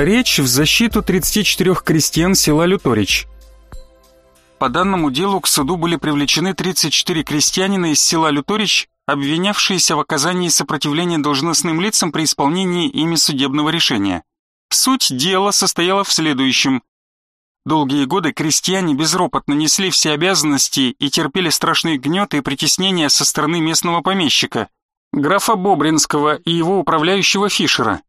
Речь в защиту 34 крестьян села Люторич. По данному делу к суду были привлечены 34 крестьянина из села Люторич, обвинявшиеся в оказании сопротивления должностным лицам при исполнении ими судебного решения. Суть дела состояла в следующем. Долгие годы крестьяне безропотно несли все обязанности и терпели страшные гнеты и притеснения со стороны местного помещика, графа Бобринского и его управляющего Фишера.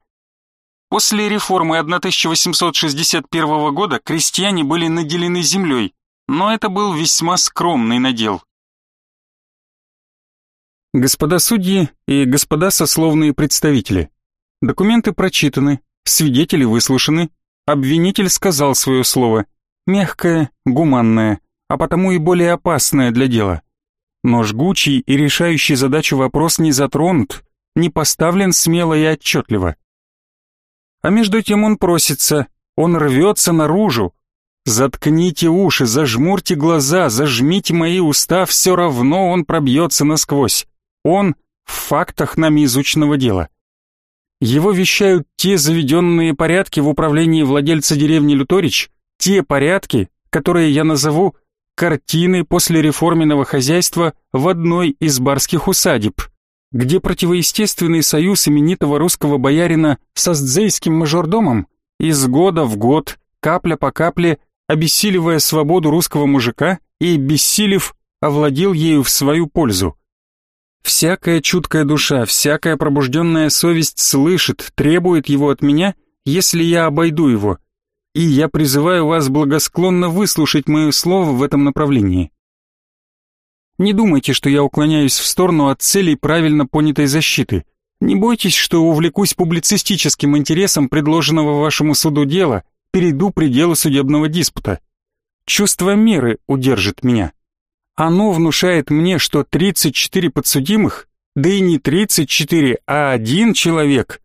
После реформы 1861 года крестьяне были наделены землей, но это был весьма скромный надел. Господа судьи и господа сословные представители, документы прочитаны, свидетели выслушаны, обвинитель сказал свое слово, мягкое, гуманное, а потому и более опасное для дела. Но жгучий и решающий задачу вопрос не затронут, не поставлен смело и отчетливо. А между тем он просится, он рвется наружу. Заткните уши, зажмурьте глаза, зажмите мои уста, все равно он пробьется насквозь. Он в фактах нами изученного дела. Его вещают те заведенные порядки в управлении владельца деревни Люторич, те порядки, которые я назову картины после реформенного хозяйства в одной из барских усадеб, где противоестественный союз именитого русского боярина с астзейским мажордомом из года в год, капля по капле, обессиливая свободу русского мужика и, бессилев, овладел ею в свою пользу. Всякая чуткая душа, всякая пробужденная совесть слышит, требует его от меня, если я обойду его, и я призываю вас благосклонно выслушать мое слово в этом направлении. Не думайте, что я уклоняюсь в сторону от целей правильно понятой защиты. Не бойтесь, что увлекусь публицистическим интересом предложенного вашему суду дела, перейду пределы судебного диспута. Чувство меры удержит меня. Оно внушает мне, что 34 подсудимых, да и не 34, а один человек,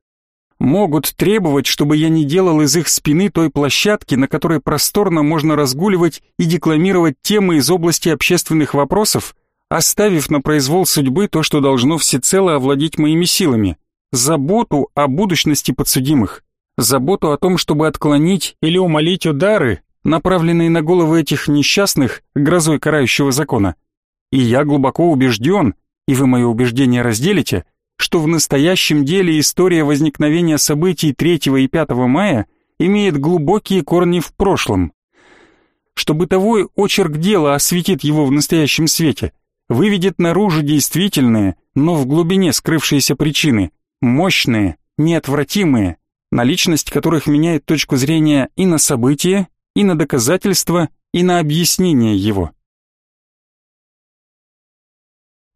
могут требовать, чтобы я не делал из их спины той площадки, на которой просторно можно разгуливать и декламировать темы из области общественных вопросов, оставив на произвол судьбы то, что должно всецело овладеть моими силами, заботу о будущности подсудимых, заботу о том, чтобы отклонить или умолить удары, направленные на головы этих несчастных грозой карающего закона. И я глубоко убежден, и вы мое убеждение разделите, что в настоящем деле история возникновения событий 3 и 5 мая имеет глубокие корни в прошлом. Что бытовой очерк дела осветит его в настоящем свете, выведет наружу действительные, но в глубине скрывшиеся причины, мощные, неотвратимые, наличность которых меняет точку зрения и на события, и на доказательства, и на объяснение его.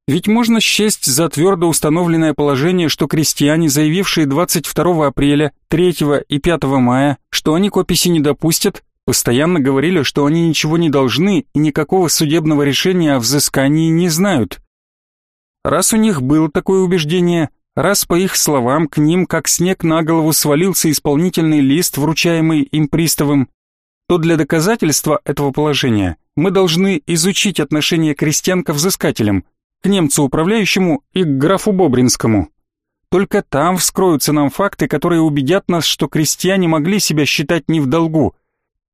Ведь можно счесть за твердо установленное положение, что крестьяне, заявившие 22 апреля, 3 и 5 мая, что они к описи не допустят, постоянно говорили, что они ничего не должны и никакого судебного решения о взыскании не знают. Раз у них было такое убеждение, раз по их словам к ним как снег на голову свалился исполнительный лист, вручаемый им приставом, то для доказательства этого положения мы должны изучить отношение крестьян к взыскателям, к немцу управляющему и к графу Бобринскому. Только там вскроются нам факты, которые убедят нас, что крестьяне могли себя считать не в долгу.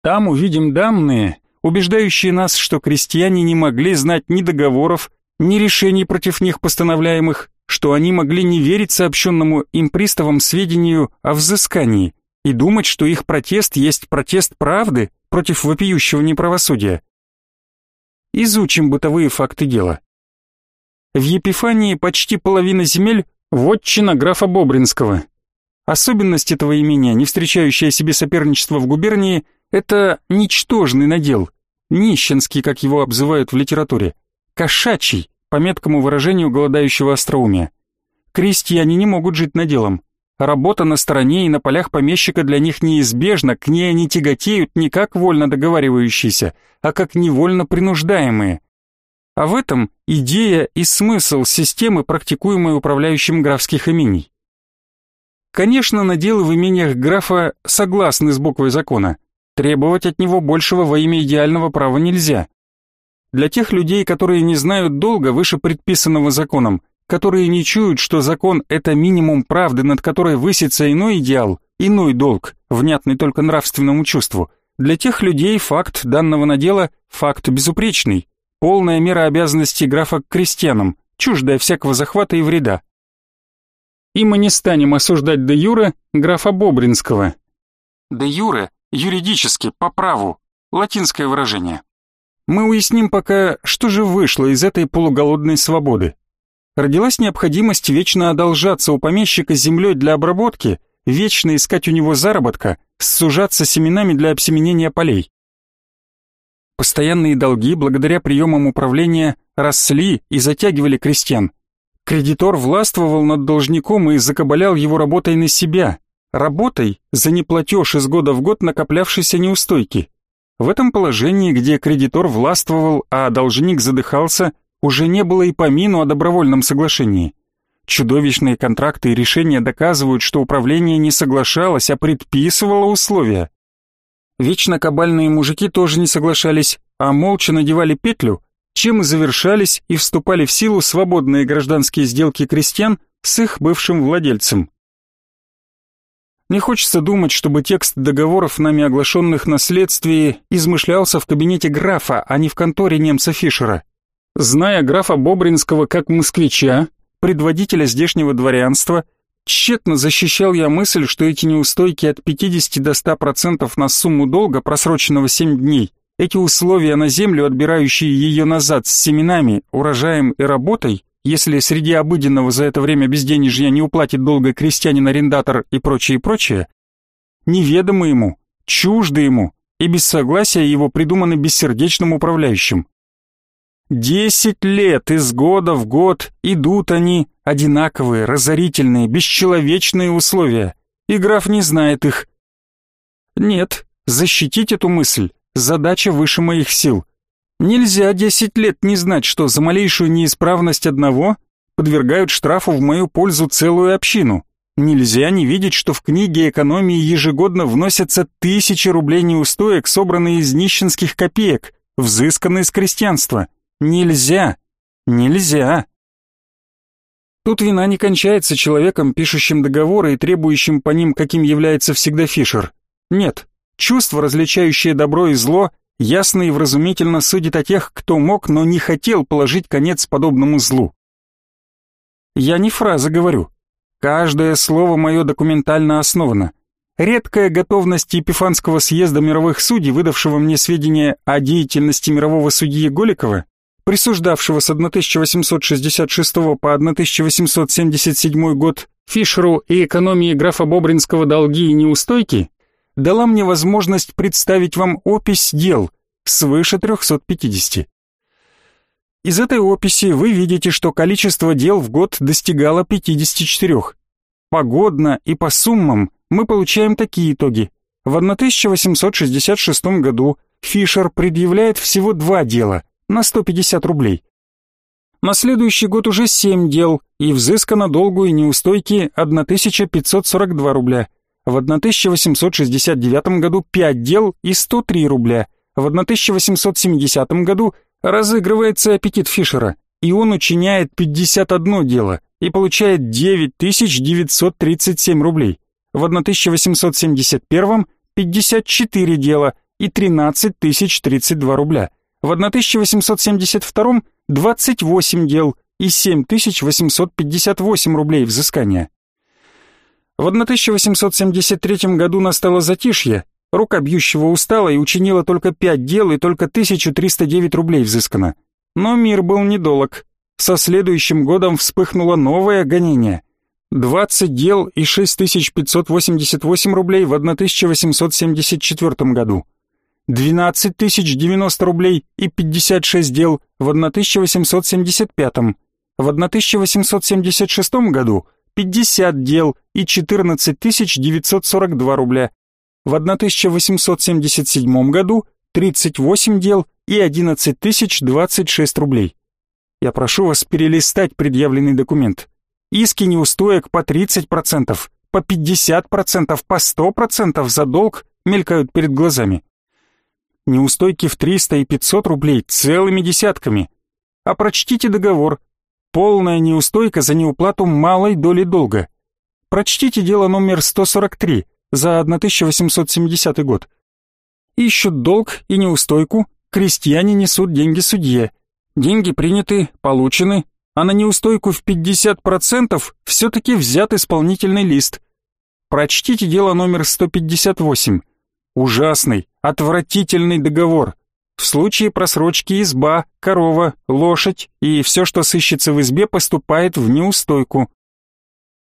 Там увидим данные, убеждающие нас, что крестьяне не могли знать ни договоров, ни решений против них постановляемых, что они могли не верить сообщенному им приставам сведению о взыскании, и думать, что их протест есть протест правды против вопиющего неправосудия. Изучим бытовые факты дела. В Епифании почти половина земель – вотчина графа Бобринского. Особенность этого имения, не встречающая себе соперничества в губернии, это ничтожный надел, нищенский, как его обзывают в литературе, кошачий, по меткому выражению голодающего остроумия. Крестьяне не могут жить наделом, Работа на стороне и на полях помещика для них неизбежна, к ней они тяготеют не как вольно договаривающиеся, а как невольно принуждаемые. А в этом идея и смысл системы, практикуемой управляющим графских имений. Конечно, наделы в имениях графа согласны с буквой закона. Требовать от него большего во имя идеального права нельзя. Для тех людей, которые не знают долга выше предписанного законом, которые не чуют, что закон — это минимум правды, над которой высится иной идеал, иной долг, внятный только нравственному чувству. Для тех людей факт данного надела — факт безупречный, полная мера обязанностей графа к крестьянам, чуждая всякого захвата и вреда. И мы не станем осуждать де юре графа Бобринского. Де юре — юридически, по праву, латинское выражение. Мы уясним пока, что же вышло из этой полуголодной свободы. Родилась необходимость вечно одолжаться у помещика землей для обработки, вечно искать у него заработка, сужаться семенами для обсеменения полей. Постоянные долги, благодаря приемам управления, росли и затягивали крестьян. Кредитор властвовал над должником и закабалял его работой на себя, работой за неплатеж из года в год накоплявшейся неустойки. В этом положении, где кредитор властвовал, а должник задыхался, уже не было и помину о добровольном соглашении. Чудовищные контракты и решения доказывают, что управление не соглашалось, а предписывало условия. Вечно кабальные мужики тоже не соглашались, а молча надевали петлю, чем и завершались и вступали в силу свободные гражданские сделки крестьян с их бывшим владельцем. Не хочется думать, чтобы текст договоров, нами оглашенных на следствии, измышлялся в кабинете графа, а не в конторе немца Фишера. Зная графа Бобринского как москвича, предводителя здешнего дворянства, тщетно защищал я мысль, что эти неустойки от 50 до 100% на сумму долга, просроченного 7 дней, эти условия на землю, отбирающие ее назад с семенами, урожаем и работой, если среди обыденного за это время безденежья не уплатит долго крестьянин-арендатор и прочее, прочее, неведомы ему, чужды ему и без согласия его придуманы бессердечным управляющим. Десять лет из года в год идут они, одинаковые, разорительные, бесчеловечные условия, и граф не знает их. Нет, защитить эту мысль – задача выше моих сил – Нельзя десять лет не знать, что за малейшую неисправность одного подвергают штрафу в мою пользу целую общину. Нельзя не видеть, что в книге экономии ежегодно вносятся тысячи рублей неустоек, собранные из нищенских копеек, взысканные с крестьянства. Нельзя. Нельзя. Тут вина не кончается человеком, пишущим договоры и требующим по ним, каким является всегда Фишер. Нет, чувство, различающее добро и зло, ясно и вразумительно судит о тех, кто мог, но не хотел положить конец подобному злу. Я не фразы говорю. Каждое слово мое документально основано. Редкая готовность Епифанского съезда мировых судей, выдавшего мне сведения о деятельности мирового судьи Голикова, присуждавшего с 1866 по 1877 год Фишеру и экономии графа Бобринского долги и неустойки, дала мне возможность представить вам опись дел свыше 350. Из этой описи вы видите, что количество дел в год достигало 54. Погодно и по суммам мы получаем такие итоги. В 1866 году Фишер предъявляет всего два дела на 150 рублей. На следующий год уже 7 дел и взыскано долгу и неустойки 1542 рубля. В 1869 году 5 дел и 103 рубля. В 1870 году разыгрывается аппетит Фишера, и он учиняет 51 дело и получает 9937 рублей. В 1871 54 дела и 13 032 рубля. В 1872 28 дел и 7858 рублей взыскания. В 1873 году настало затишье, рука бьющего устала и учинила только пять дел и только 1309 рублей взыскано. Но мир был недолог. Со следующим годом вспыхнуло новое гонение. 20 дел и 6588 рублей в 1874 году. 12 090 рублей и 56 дел в 1875. В 1876 году 50 дел и 14 942 рубля. В 1877 году 38 дел и 11 026 рублей. Я прошу вас перелистать предъявленный документ. Иски неустоек по 30%, по 50%, по 100% за долг мелькают перед глазами. Неустойки в 300 и 500 рублей целыми десятками. А прочтите договор, Полная неустойка за неуплату малой доли долга. Прочтите дело номер 143 за 1870 год. Ищут долг и неустойку, крестьяне несут деньги судье. Деньги приняты, получены, а на неустойку в 50% все-таки взят исполнительный лист. Прочтите дело номер 158. Ужасный, отвратительный договор. В случае просрочки изба, корова, лошадь и все, что сыщется в избе, поступает в неустойку.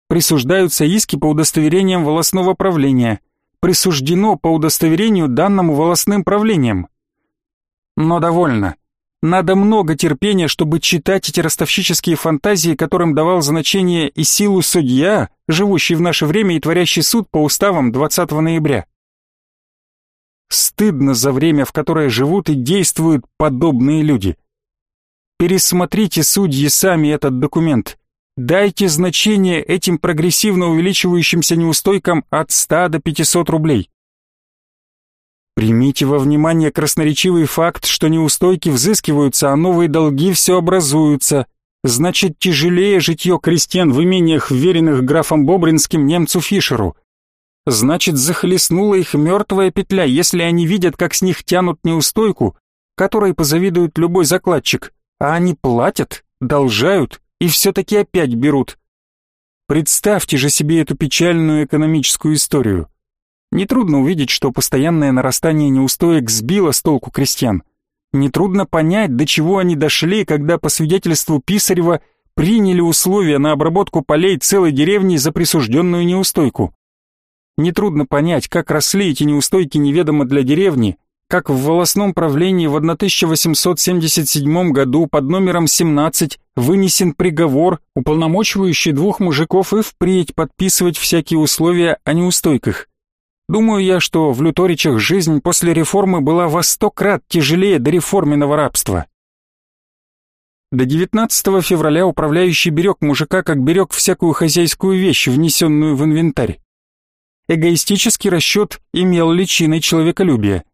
Присуждаются иски по удостоверениям волосного правления. Присуждено по удостоверению данному волосным правлением. Но довольно. Надо много терпения, чтобы читать эти ростовщические фантазии, которым давал значение и силу судья, живущий в наше время и творящий суд по уставам 20 ноября. Стыдно за время, в которое живут и действуют подобные люди. Пересмотрите, судьи, сами этот документ. Дайте значение этим прогрессивно увеличивающимся неустойкам от 100 до 500 рублей. Примите во внимание красноречивый факт, что неустойки взыскиваются, а новые долги все образуются. Значит, тяжелее житье крестьян в имениях, вверенных графом Бобринским немцу Фишеру. Значит, захлестнула их мертвая петля, если они видят, как с них тянут неустойку, которой позавидует любой закладчик, а они платят, должают и все-таки опять берут. Представьте же себе эту печальную экономическую историю. Нетрудно увидеть, что постоянное нарастание неустоек сбило с толку крестьян. Нетрудно понять, до чего они дошли, когда по свидетельству Писарева приняли условия на обработку полей целой деревни за присужденную неустойку. Нетрудно понять, как росли эти неустойки неведомо для деревни, как в волосном правлении в 1877 году под номером 17 вынесен приговор, уполномочивающий двух мужиков и впредь подписывать всякие условия о неустойках. Думаю я, что в Люторичах жизнь после реформы была во сто крат тяжелее до реформенного рабства. До 19 февраля управляющий берег мужика, как берег всякую хозяйскую вещь, внесенную в инвентарь. Эгоистический расчет имел личиной человеколюбия.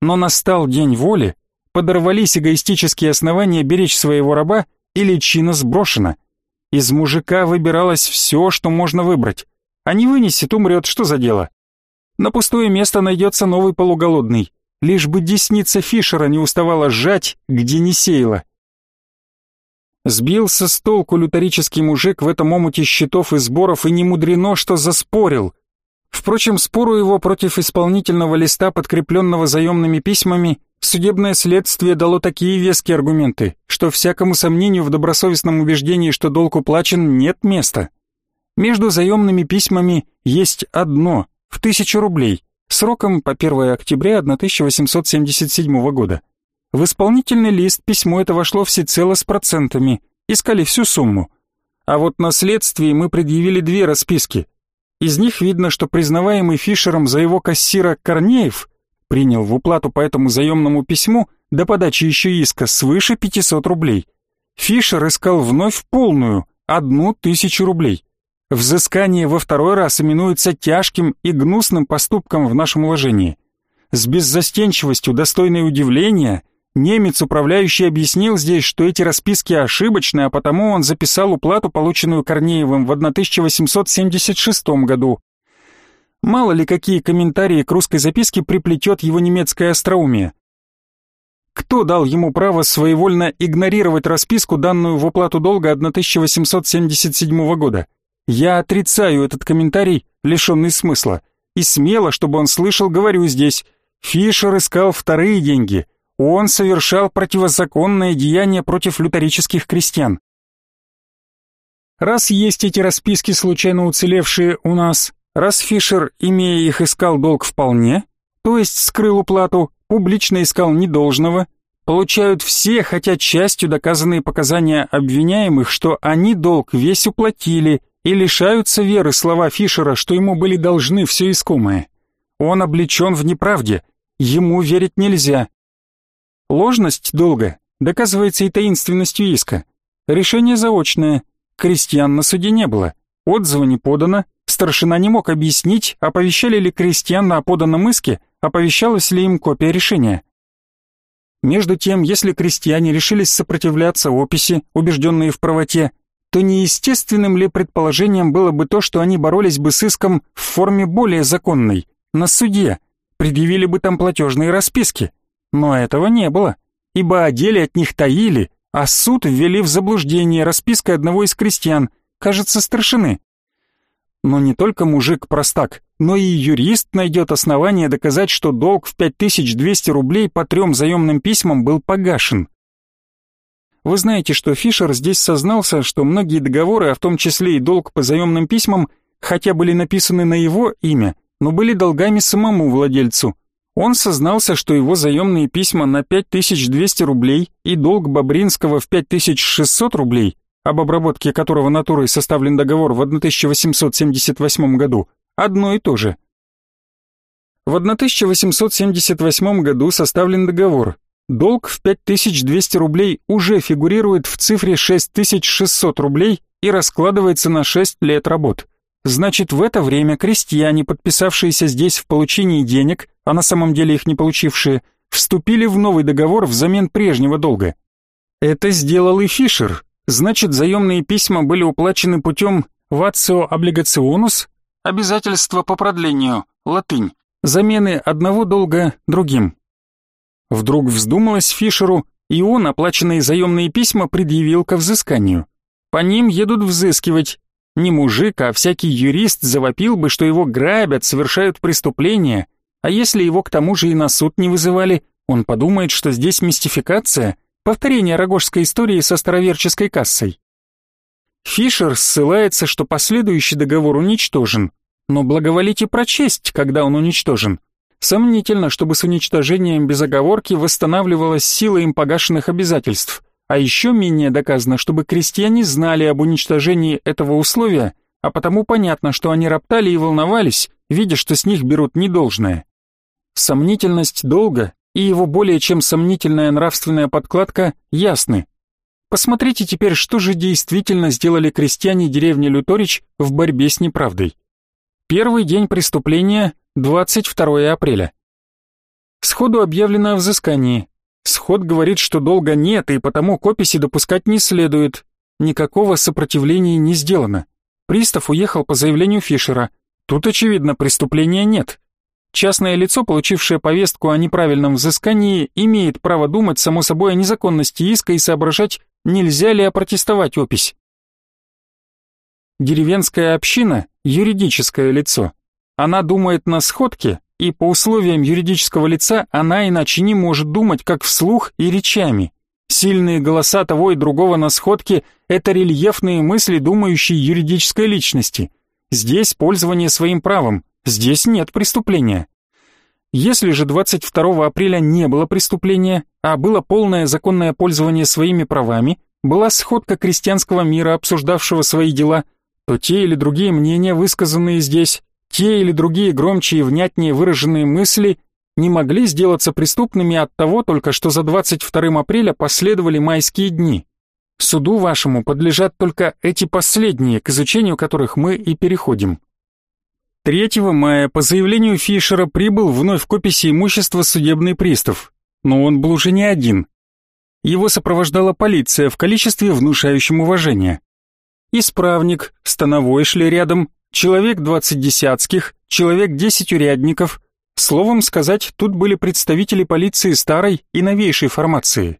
Но настал день воли, подорвались эгоистические основания беречь своего раба, и личина сброшена. Из мужика выбиралось все, что можно выбрать. А не вынесет, умрет, что за дело? На пустое место найдется новый полуголодный, лишь бы десница Фишера не уставала сжать, где не сеяла. Сбился с толку люторический мужик в этом омуте счетов и сборов, и не мудрено, что заспорил. Впрочем, спору его против исполнительного листа, подкрепленного заемными письмами, судебное следствие дало такие веские аргументы, что всякому сомнению в добросовестном убеждении, что долг уплачен, нет места. Между заемными письмами есть одно, в тысячу рублей, сроком по 1 октября 1877 года. В исполнительный лист письмо это вошло всецело с процентами, искали всю сумму. А вот на следствии мы предъявили две расписки. Из них видно, что признаваемый Фишером за его кассира Корнеев принял в уплату по этому заемному письму до подачи еще иска свыше 500 рублей. Фишер искал вновь полную, одну тысячу рублей. Взыскание во второй раз именуется тяжким и гнусным поступком в нашем уложении. С беззастенчивостью, достойной удивления, немец, управляющий, объяснил здесь, что эти расписки ошибочны, а потому он записал уплату, полученную Корнеевым в 1876 году. Мало ли какие комментарии к русской записке приплетет его немецкое остроумие. Кто дал ему право своевольно игнорировать расписку, данную в уплату долга 1877 года? Я отрицаю этот комментарий, лишенный смысла. И смело, чтобы он слышал, говорю здесь. Фишер искал вторые деньги. Он совершал противозаконное деяние против лютерических крестьян. Раз есть эти расписки, случайно уцелевшие у нас, раз Фишер, имея их, искал долг вполне, то есть скрыл уплату, публично искал недолжного, получают все, хотя частью доказанные показания обвиняемых, что они долг весь уплатили и лишаются веры слова Фишера, что ему были должны все искомое. Он облечен в неправде, ему верить нельзя. Ложность долга доказывается и таинственностью иска. Решение заочное, крестьян на суде не было, отзыва не подано, старшина не мог объяснить, оповещали ли крестьян о поданном иске, оповещалась ли им копия решения. Между тем, если крестьяне решились сопротивляться описи, убежденные в правоте, то неестественным ли предположением было бы то, что они боролись бы с иском в форме более законной, на суде, предъявили бы там платежные расписки. Но этого не было, ибо о от них таили, а суд ввели в заблуждение распиской одного из крестьян, кажется, старшины. Но не только мужик-простак, но и юрист найдет основание доказать, что долг в 5200 рублей по трем заемным письмам был погашен. Вы знаете, что Фишер здесь сознался, что многие договоры, а в том числе и долг по заемным письмам, хотя были написаны на его имя, но были долгами самому владельцу. Он сознался, что его заемные письма на 5200 рублей и долг Бобринского в 5600 рублей об обработке которого натурой составлен договор в 1878 году, одно и то же. В 1878 году составлен договор. Долг в 5200 рублей уже фигурирует в цифре 6600 рублей и раскладывается на 6 лет работ. Значит, в это время крестьяне, подписавшиеся здесь в получении денег, а на самом деле их не получившие, вступили в новый договор взамен прежнего долга. Это сделал и Фишер, Значит, заемные письма были уплачены путем «вацио облигационус» — обязательство по продлению, латынь, замены одного долга другим. Вдруг вздумалось Фишеру, и он оплаченные заемные письма предъявил ко взысканию. По ним едут взыскивать. Не мужик, а всякий юрист завопил бы, что его грабят, совершают преступления, а если его к тому же и на суд не вызывали, он подумает, что здесь мистификация — Повторение рогожской истории со староверческой кассой. Фишер ссылается, что последующий договор уничтожен, но благоволите прочесть, когда он уничтожен. Сомнительно, чтобы с уничтожением без оговорки восстанавливалась сила им погашенных обязательств, а еще менее доказано, чтобы крестьяне знали об уничтожении этого условия, а потому понятно, что они роптали и волновались, видя, что с них берут недолжное. Сомнительность долга и его более чем сомнительная нравственная подкладка ясны. Посмотрите теперь, что же действительно сделали крестьяне деревни Люторич в борьбе с неправдой. Первый день преступления – 22 апреля. Сходу объявлено о взыскании. Сход говорит, что долга нет, и потому к описи допускать не следует. Никакого сопротивления не сделано. Пристав уехал по заявлению Фишера. Тут, очевидно, преступления нет. Частное лицо, получившее повестку о неправильном взыскании, имеет право думать, само собой, о незаконности иска и соображать, нельзя ли опротестовать опись. Деревенская община – юридическое лицо. Она думает на сходке, и по условиям юридического лица она иначе не может думать, как вслух и речами. Сильные голоса того и другого на сходке – это рельефные мысли думающей юридической личности. Здесь пользование своим правом, Здесь нет преступления. Если же 22 апреля не было преступления, а было полное законное пользование своими правами, была сходка крестьянского мира, обсуждавшего свои дела, то те или другие мнения, высказанные здесь, те или другие громче и внятнее выраженные мысли не могли сделаться преступными от того только, что за 22 апреля последовали майские дни. Суду вашему подлежат только эти последние, к изучению которых мы и переходим. 3 мая по заявлению Фишера прибыл вновь к описи имущества судебный пристав, но он был уже не один. Его сопровождала полиция в количестве внушающем уважение. Исправник, становой шли рядом, человек 20 десятских, человек 10 урядников. Словом сказать, тут были представители полиции старой и новейшей формации.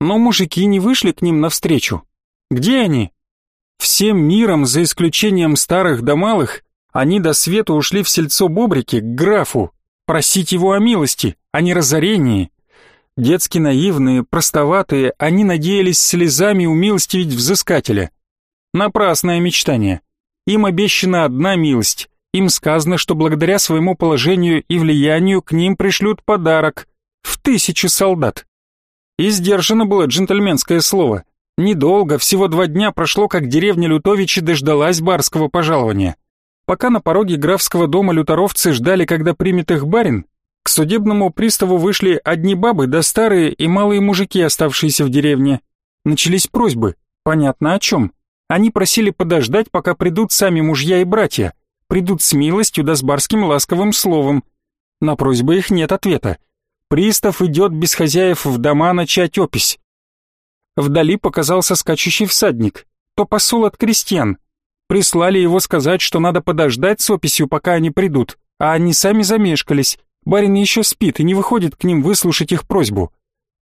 Но мужики не вышли к ним навстречу. Где они? Всем миром, за исключением старых да малых, они до света ушли в сельцо Бобрики, к графу, просить его о милости, а не разорении. Детски наивные, простоватые, они надеялись слезами умилостивить взыскателя. Напрасное мечтание. Им обещана одна милость. Им сказано, что благодаря своему положению и влиянию к ним пришлют подарок в тысячу солдат. И сдержано было джентльменское слово. Недолго, всего два дня прошло, как деревня Лютовичи дождалась барского пожалования. Пока на пороге графского дома люторовцы ждали, когда примет их барин, к судебному приставу вышли одни бабы да старые и малые мужики, оставшиеся в деревне. Начались просьбы, понятно о чем. Они просили подождать, пока придут сами мужья и братья, придут с милостью да с барским ласковым словом. На просьбы их нет ответа. Пристав идет без хозяев в дома начать опись. Вдали показался скачущий всадник, то посол от крестьян. Прислали его сказать, что надо подождать с описью, пока они придут, а они сами замешкались. Барин еще спит и не выходит к ним выслушать их просьбу.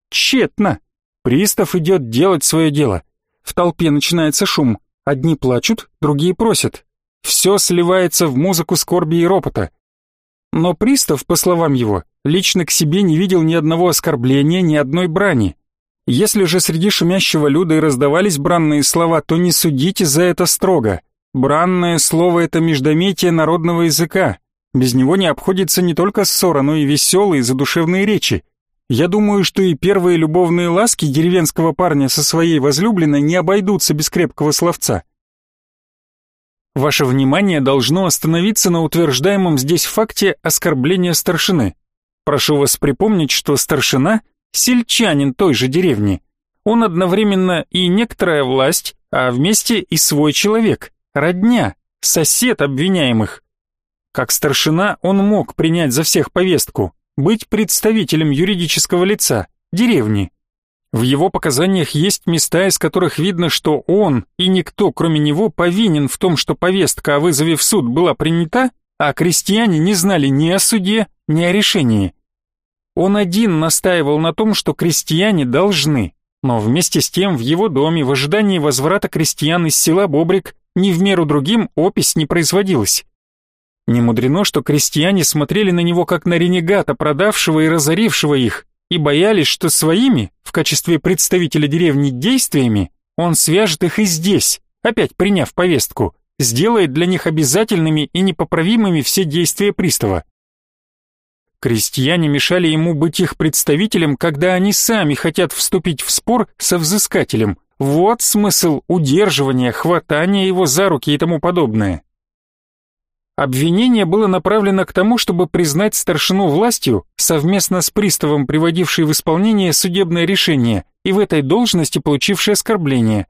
Тщетно. Пристав идет делать свое дело. В толпе начинается шум. Одни плачут, другие просят. Все сливается в музыку скорби и ропота. Но пристав, по словам его, лично к себе не видел ни одного оскорбления, ни одной брани. Если же среди шумящего люда и раздавались бранные слова, то не судите за это строго. Бранное слово — это междометие народного языка. Без него не обходится не только ссора, но и веселые задушевные речи. Я думаю, что и первые любовные ласки деревенского парня со своей возлюбленной не обойдутся без крепкого словца. Ваше внимание должно остановиться на утверждаемом здесь факте оскорбления старшины. Прошу вас припомнить, что старшина – сельчанин той же деревни. Он одновременно и некоторая власть, а вместе и свой человек, родня, сосед обвиняемых. Как старшина он мог принять за всех повестку, быть представителем юридического лица, деревни. В его показаниях есть места, из которых видно, что он и никто, кроме него, повинен в том, что повестка о вызове в суд была принята, а крестьяне не знали ни о суде, ни о решении. Он один настаивал на том, что крестьяне должны, но вместе с тем в его доме в ожидании возврата крестьян из села Бобрик ни в меру другим опись не производилась. Не мудрено, что крестьяне смотрели на него как на ренегата, продавшего и разорившего их, и боялись, что своими, в качестве представителя деревни, действиями он свяжет их и здесь, опять приняв повестку, сделает для них обязательными и непоправимыми все действия пристава. Крестьяне мешали ему быть их представителем, когда они сами хотят вступить в спор со взыскателем. Вот смысл удерживания, хватания его за руки и тому подобное. Обвинение было направлено к тому, чтобы признать старшину властью, совместно с приставом, приводившей в исполнение судебное решение, и в этой должности получившей оскорбление.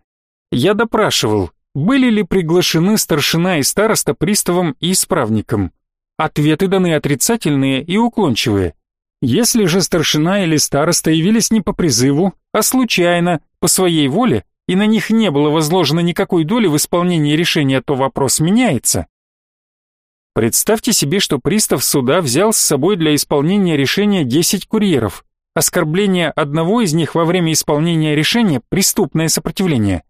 Я допрашивал, были ли приглашены старшина и староста приставом и исправником. Ответы даны отрицательные и уклончивые. Если же старшина или староста явились не по призыву, а случайно, по своей воле, и на них не было возложено никакой доли в исполнении решения, то вопрос меняется. Представьте себе, что пристав суда взял с собой для исполнения решения 10 курьеров. Оскорбление одного из них во время исполнения решения – преступное сопротивление.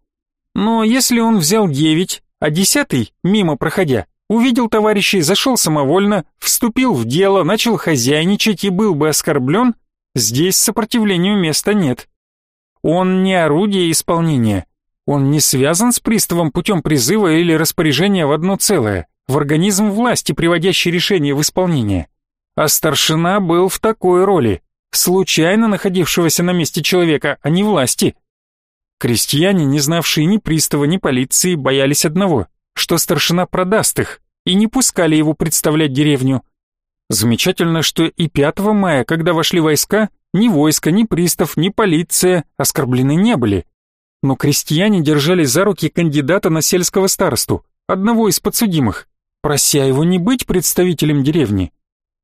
Но если он взял 9, а десятый, мимо проходя, увидел товарищей, зашел самовольно, вступил в дело, начал хозяйничать и был бы оскорблен, здесь сопротивлению места нет. Он не орудие исполнения, он не связан с приставом путем призыва или распоряжения в одно целое в организм власти, приводящий решение в исполнение. А старшина был в такой роли, случайно находившегося на месте человека, а не власти. Крестьяне, не знавшие ни пристава, ни полиции, боялись одного, что старшина продаст их, и не пускали его представлять деревню. Замечательно, что и 5 мая, когда вошли войска, ни войска, ни пристав, ни полиция оскорблены не были. Но крестьяне держали за руки кандидата на сельского старосту, одного из подсудимых прося его не быть представителем деревни.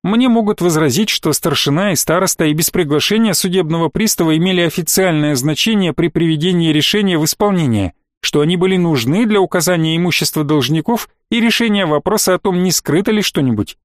Мне могут возразить, что старшина и староста и без приглашения судебного пристава имели официальное значение при приведении решения в исполнение, что они были нужны для указания имущества должников и решения вопроса о том, не скрыто ли что-нибудь.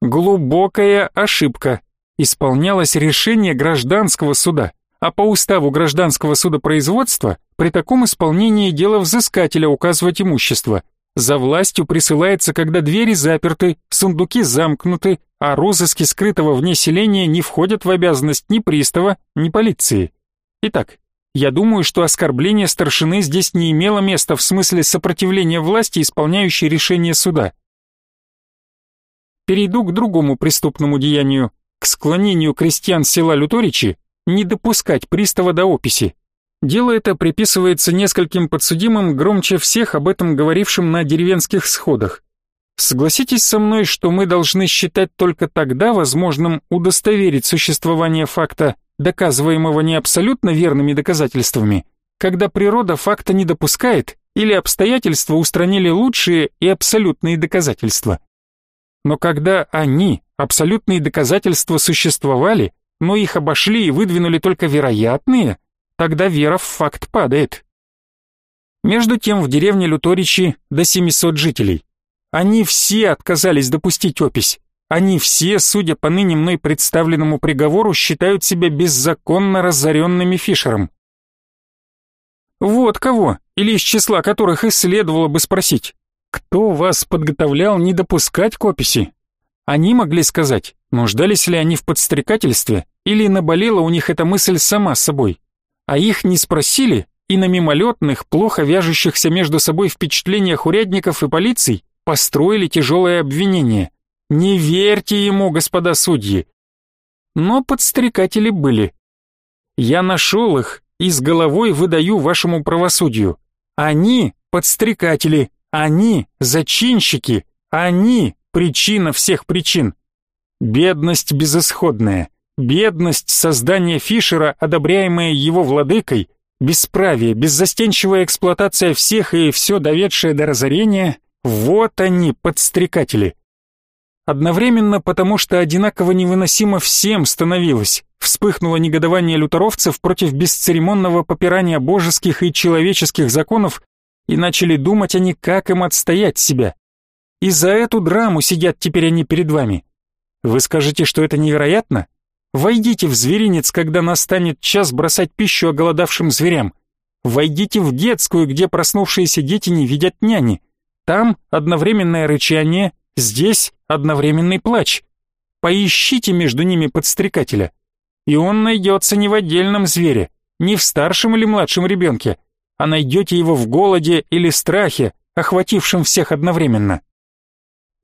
Глубокая ошибка. Исполнялось решение гражданского суда, а по уставу гражданского судопроизводства при таком исполнении дело взыскателя указывать имущество – за властью присылается, когда двери заперты, сундуки замкнуты, а розыски скрытого вне селения не входят в обязанность ни пристава, ни полиции. Итак, я думаю, что оскорбление старшины здесь не имело места в смысле сопротивления власти, исполняющей решение суда. Перейду к другому преступному деянию, к склонению крестьян села Люторичи не допускать пристава до описи. Дело это приписывается нескольким подсудимым, громче всех об этом говорившим на деревенских сходах. Согласитесь со мной, что мы должны считать только тогда возможным удостоверить существование факта, доказываемого не абсолютно верными доказательствами, когда природа факта не допускает или обстоятельства устранили лучшие и абсолютные доказательства. Но когда они, абсолютные доказательства, существовали, но их обошли и выдвинули только вероятные, тогда вера в факт падает. Между тем в деревне Люторичи до 700 жителей. Они все отказались допустить опись. Они все, судя по ныне мной представленному приговору, считают себя беззаконно разоренными Фишером. Вот кого, или из числа которых и следовало бы спросить. Кто вас подготовлял не допускать к описи? Они могли сказать, нуждались ли они в подстрекательстве, или наболела у них эта мысль сама собой. А их не спросили, и на мимолетных, плохо вяжущихся между собой впечатлениях урядников и полиций построили тяжелое обвинение. Не верьте ему, господа судьи. Но подстрекатели были. Я нашел их и с головой выдаю вашему правосудию. Они подстрекатели, они зачинщики, они причина всех причин. Бедность безысходная, бедность создания Фишера, одобряемая его владыкой, бесправие, беззастенчивая эксплуатация всех и все доведшее до разорения, вот они, подстрекатели. Одновременно потому, что одинаково невыносимо всем становилось, вспыхнуло негодование лютеровцев против бесцеремонного попирания божеских и человеческих законов и начали думать они, как им отстоять себя. И за эту драму сидят теперь они перед вами. Вы скажете, что это невероятно? Войдите в зверинец, когда настанет час бросать пищу оголодавшим зверям. Войдите в детскую, где проснувшиеся дети не видят няни. Там одновременное рычание, здесь одновременный плач. Поищите между ними подстрекателя. И он найдется не в отдельном звере, не в старшем или младшем ребенке, а найдете его в голоде или страхе, охватившем всех одновременно.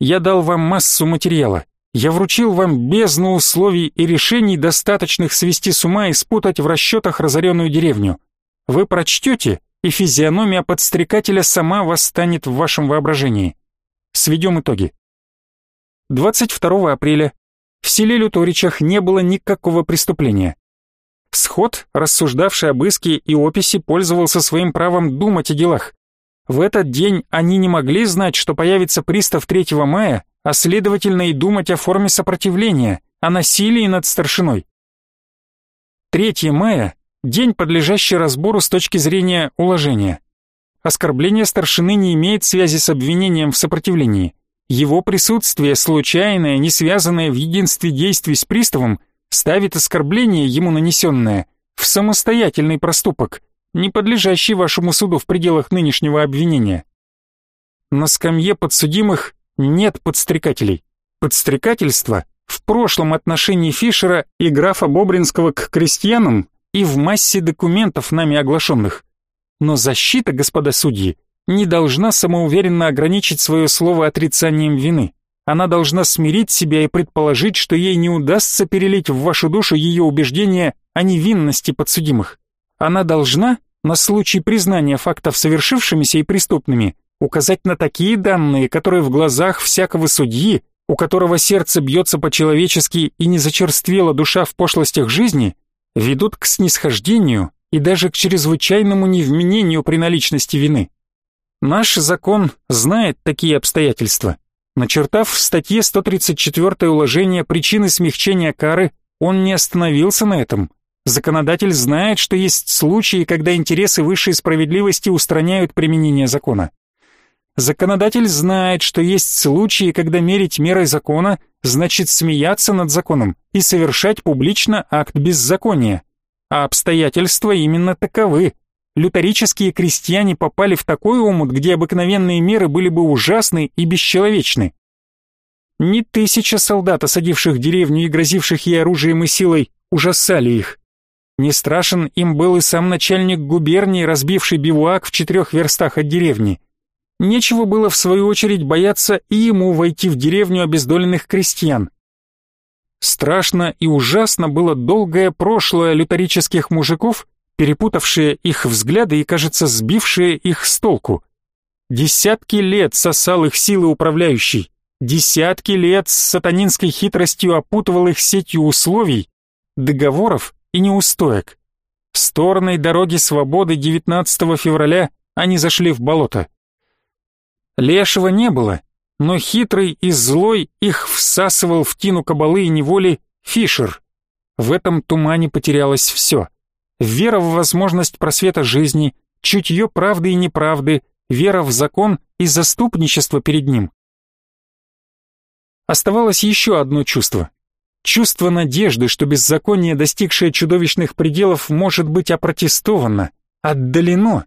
Я дал вам массу материала. Я вручил вам бездну условий и решений, достаточных свести с ума и спутать в расчетах разоренную деревню. Вы прочтете, и физиономия подстрекателя сама восстанет в вашем воображении. Сведем итоги. 22 апреля в селе Люторичах не было никакого преступления. Сход, рассуждавший об иске и описи, пользовался своим правом думать о делах. В этот день они не могли знать, что появится пристав 3 мая, а следовательно и думать о форме сопротивления, о насилии над старшиной. 3 мая – день, подлежащий разбору с точки зрения уложения. Оскорбление старшины не имеет связи с обвинением в сопротивлении. Его присутствие, случайное, не связанное в единстве действий с приставом, ставит оскорбление, ему нанесенное, в самостоятельный проступок, не подлежащий вашему суду в пределах нынешнего обвинения. На скамье подсудимых нет подстрекателей. Подстрекательство в прошлом отношении Фишера и графа Бобринского к крестьянам и в массе документов нами оглашенных. Но защита, господа судьи, не должна самоуверенно ограничить свое слово отрицанием вины. Она должна смирить себя и предположить, что ей не удастся перелить в вашу душу ее убеждения о невинности подсудимых. Она должна, на случай признания фактов совершившимися и преступными, указать на такие данные, которые в глазах всякого судьи, у которого сердце бьется по-человечески и не зачерствела душа в пошлостях жизни, ведут к снисхождению и даже к чрезвычайному невменению при наличности вины. Наш закон знает такие обстоятельства. Начертав в статье 134 уложение причины смягчения кары, он не остановился на этом. Законодатель знает, что есть случаи, когда интересы высшей справедливости устраняют применение закона. Законодатель знает, что есть случаи, когда мерить мерой закона значит смеяться над законом и совершать публично акт беззакония. А обстоятельства именно таковы. Лютерические крестьяне попали в такой омут, где обыкновенные меры были бы ужасны и бесчеловечны. Не тысяча солдат, осадивших деревню и грозивших ей оружием и силой, ужасали их. Не страшен им был и сам начальник губернии, разбивший бивуак в четырех верстах от деревни. Нечего было в свою очередь бояться и ему войти в деревню обездоленных крестьян. Страшно и ужасно было долгое прошлое лютерических мужиков, перепутавшие их взгляды и, кажется, сбившие их с толку. Десятки лет сосал их силы управляющий, десятки лет с сатанинской хитростью опутывал их сетью условий, договоров и неустоек. Стороной дороги свободы 19 февраля они зашли в болото. Лешего не было, но хитрый и злой их всасывал в тину кабалы и неволи Фишер. В этом тумане потерялось все. вера в возможность просвета жизни, чутье правды и неправды, вера в закон и заступничество перед ним. Оставалось еще одно чувство. Чувство надежды, что беззаконие, достигшее чудовищных пределов, может быть опротестовано, отдалено.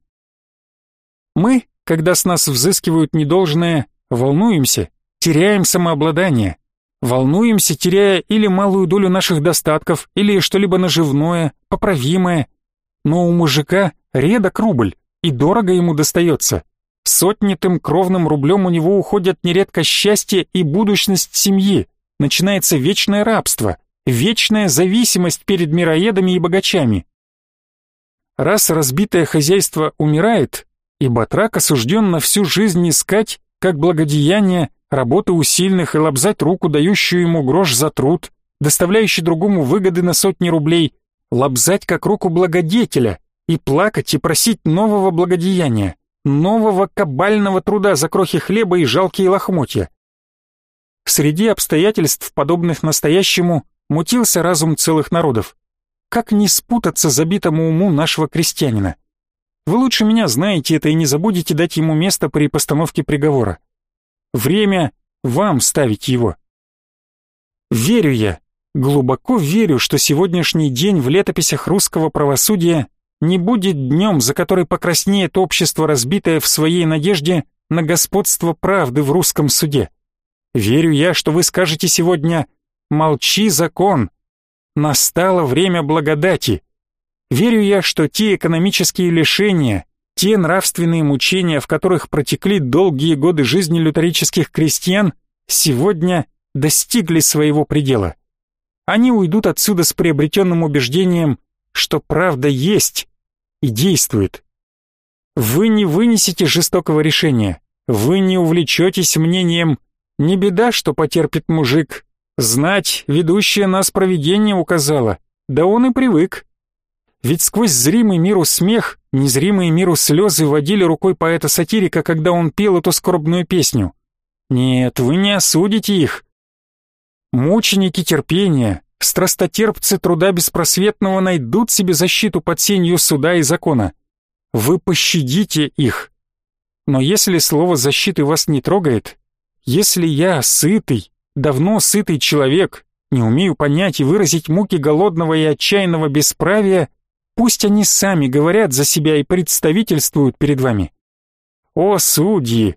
Мы, когда с нас взыскивают недолжное, волнуемся, теряем самообладание. Волнуемся, теряя или малую долю наших достатков, или что-либо наживное, поправимое. Но у мужика редок рубль, и дорого ему достается. Сотнятым кровным рублем у него уходят нередко счастье и будущность семьи. Начинается вечное рабство, вечная зависимость перед мироедами и богачами. Раз разбитое хозяйство умирает, и батрак осужден на всю жизнь искать, как благодеяние, работы усильных и лобзать руку, дающую ему грош за труд, доставляющий другому выгоды на сотни рублей, лобзать как руку благодетеля и плакать и просить нового благодеяния, нового кабального труда за крохи хлеба и жалкие лохмотья. Среди обстоятельств, подобных настоящему, мутился разум целых народов. Как не спутаться забитому уму нашего крестьянина? Вы лучше меня знаете это и не забудете дать ему место при постановке приговора. Время вам ставить его. Верю я, глубоко верю, что сегодняшний день в летописях русского правосудия не будет днем, за который покраснеет общество, разбитое в своей надежде на господство правды в русском суде. Верю я, что вы скажете сегодня «Молчи, закон! Настало время благодати!» Верю я, что те экономические лишения, те нравственные мучения, в которых протекли долгие годы жизни лютерических крестьян, сегодня достигли своего предела. Они уйдут отсюда с приобретенным убеждением, что правда есть и действует. Вы не вынесете жестокого решения, вы не увлечетесь мнением «не беда, что потерпит мужик», знать, ведущее нас провидение указало, да он и привык. Ведь сквозь зримый миру смех, незримые миру слезы водили рукой поэта-сатирика, когда он пел эту скорбную песню. Нет, вы не осудите их. Мученики терпения, страстотерпцы труда беспросветного найдут себе защиту под сенью суда и закона. Вы пощадите их. Но если слово защиты вас не трогает, если я сытый, давно сытый человек, не умею понять и выразить муки голодного и отчаянного бесправия, Пусть они сами говорят за себя и представительствуют перед вами. О, судьи!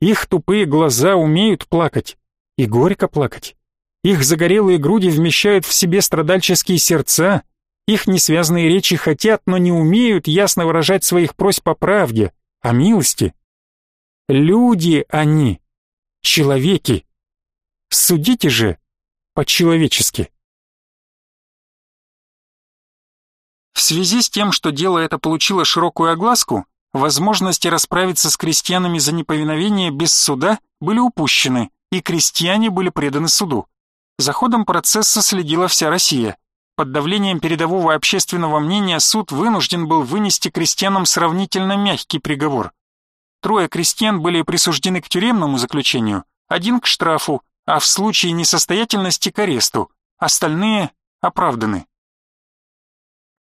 Их тупые глаза умеют плакать, и горько плакать. Их загорелые груди вмещают в себе страдальческие сердца, их несвязные речи хотят, но не умеют ясно выражать своих просьб по правде, о милости. Люди они, человеки. Судите же по-человечески. В связи с тем, что дело это получило широкую огласку, возможности расправиться с крестьянами за неповиновение без суда были упущены, и крестьяне были преданы суду. За ходом процесса следила вся Россия. Под давлением передового общественного мнения суд вынужден был вынести крестьянам сравнительно мягкий приговор. Трое крестьян были присуждены к тюремному заключению, один к штрафу, а в случае несостоятельности к аресту, остальные оправданы.